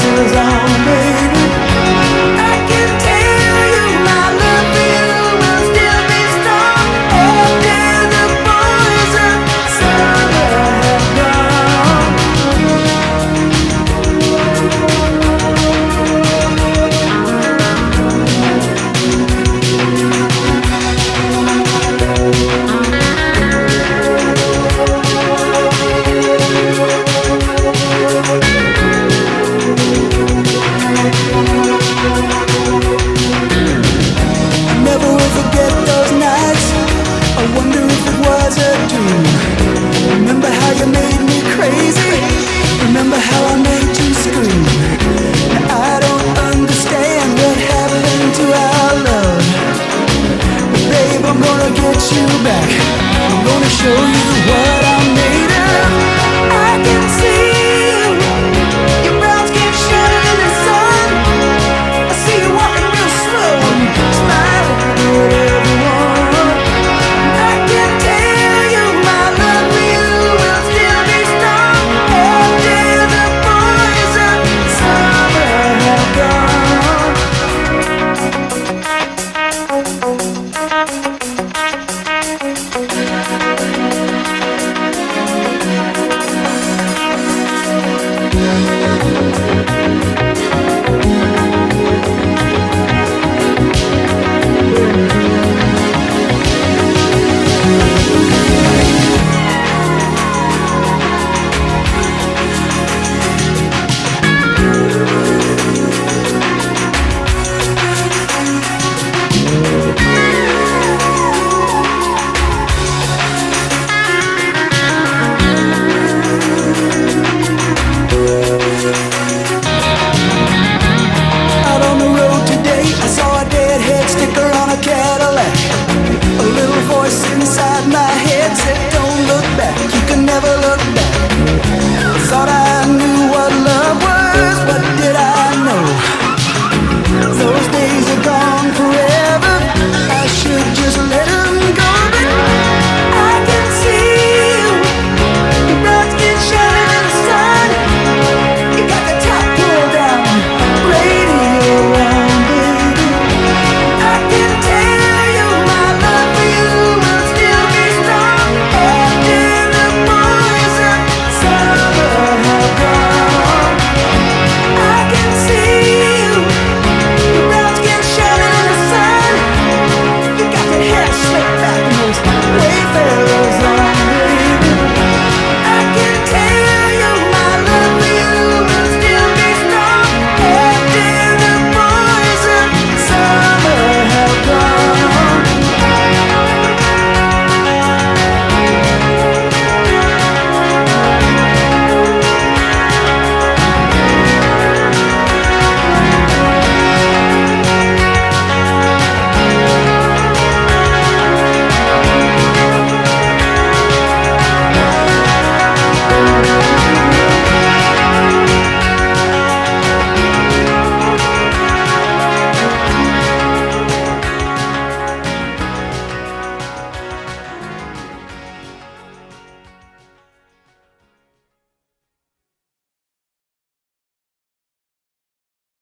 dancing around me.